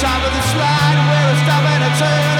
top of the slide where I stop and I turn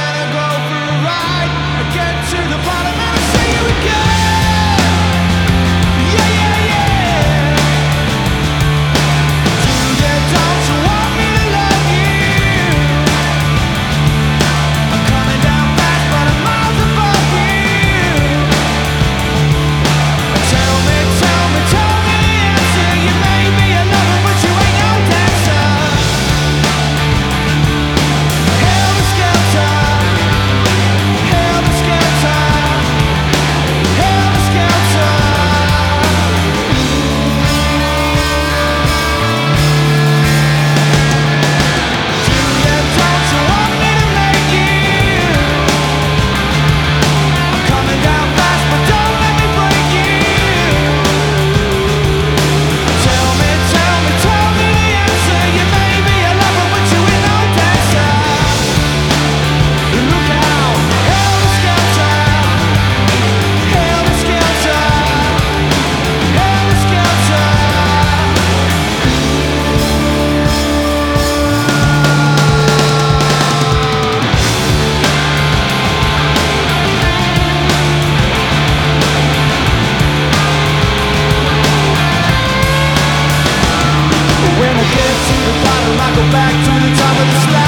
time of this life.